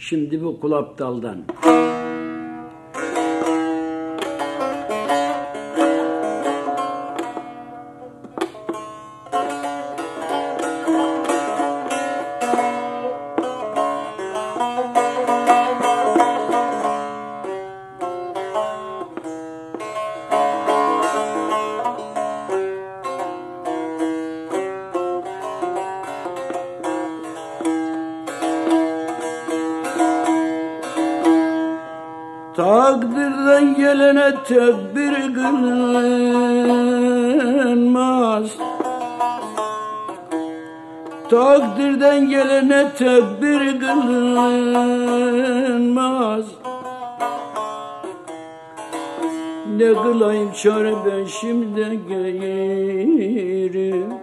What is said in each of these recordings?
Şimdi bu kulaptaldan. Takdirden gelene tedbir kılınmaz Takdirden gelene tedbir kılınmaz Ne kılayım çare ben şimdi gelirim.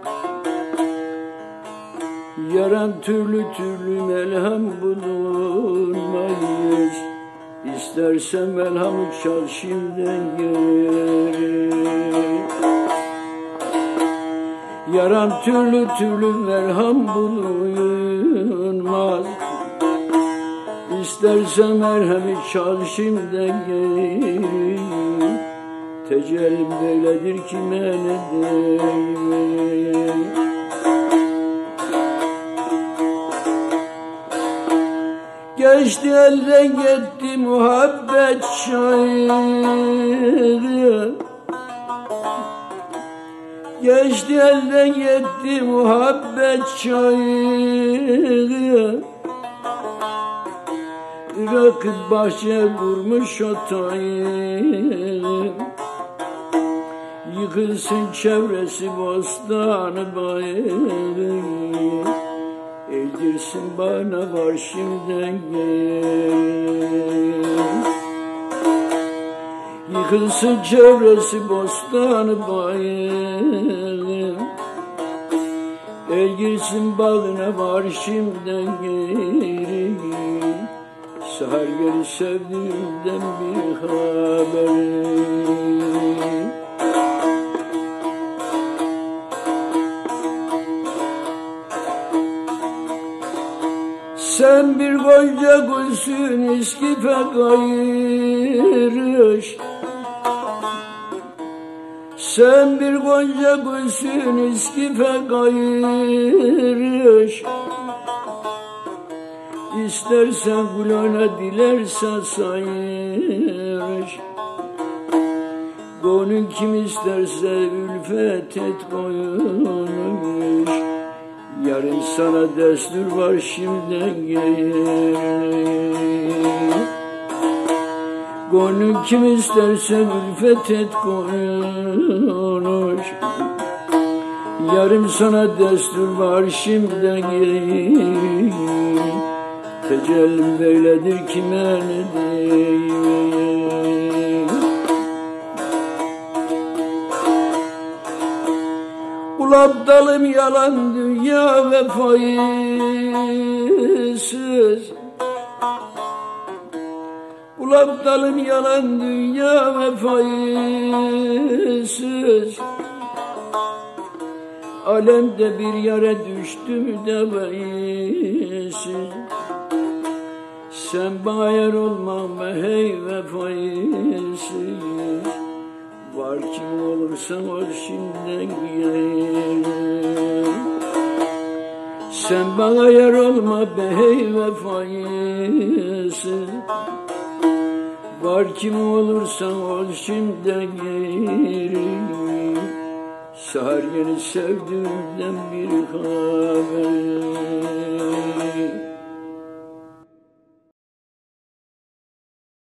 Yaran türlü türlü melhem bulunmayız İstersen melhamı çal şimdiden geri Yaran türlü türlü merham bulunmaz. İstersen merhemi çal şimdiden geri Tecellim böyledir kime ne diyeyim Geçti elden gitti muhabbet şairi. Geçti elden gitti muhabbet şairi. Rakıp bahçe kurmuş otayı. Yıkılsın çevresi bostanı bayırı Eğdirsin bana var şimdiden Yıkılsın çevresi bostanı bayır El girsin bağına var şimdiden geri Sahar geri sevdiğimden bir haber Sen bir gonca gülsün iskife gayrış Sen bir gonca gülsün iskife gayrış İstersen gülana dilersen sayırış. Gönül kim isterse ülfet et koyulmuş Yarın sana destur var şimdiden gel Gönlün kim isterse ülfet et konuş. Yarın sana destur var şimdiden gel Tecellim böyledir kime ne diyeyim Dalım yalan dünya vefayısız. Kulap dalım yalan dünya vefayısız. Alemde bir yere düştüm devayısız Sen bana yer olma be hey vefayısız Var kim olursan ol şimdiden gel Sen bana yer olma be hey vefayısız Var kim olursan ol şimdiden gel Sahar yeni sevdiğimden bir haber